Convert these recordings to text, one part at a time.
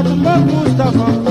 Eduardo Campos da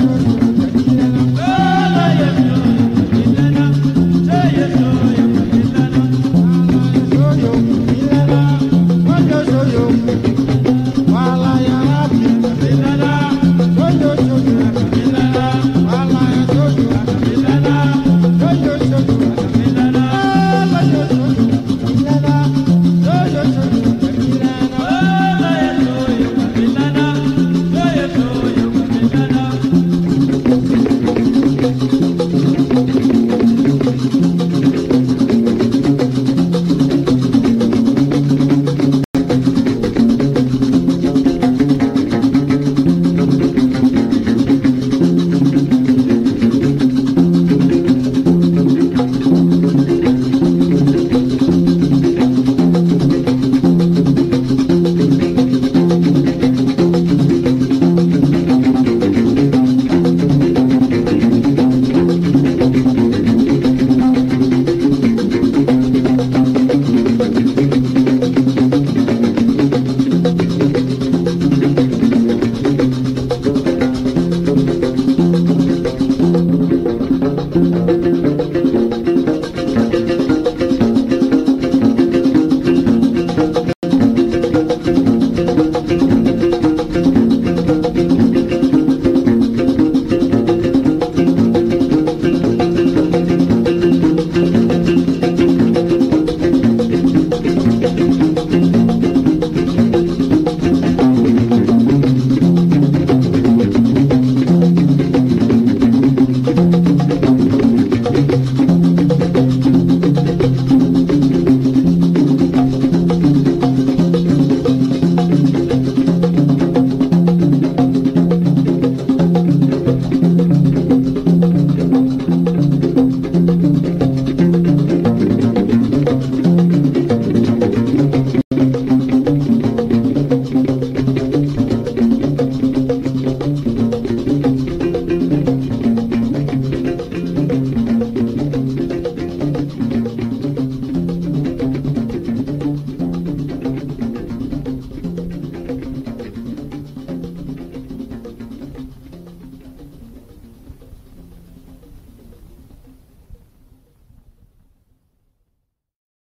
Thank you.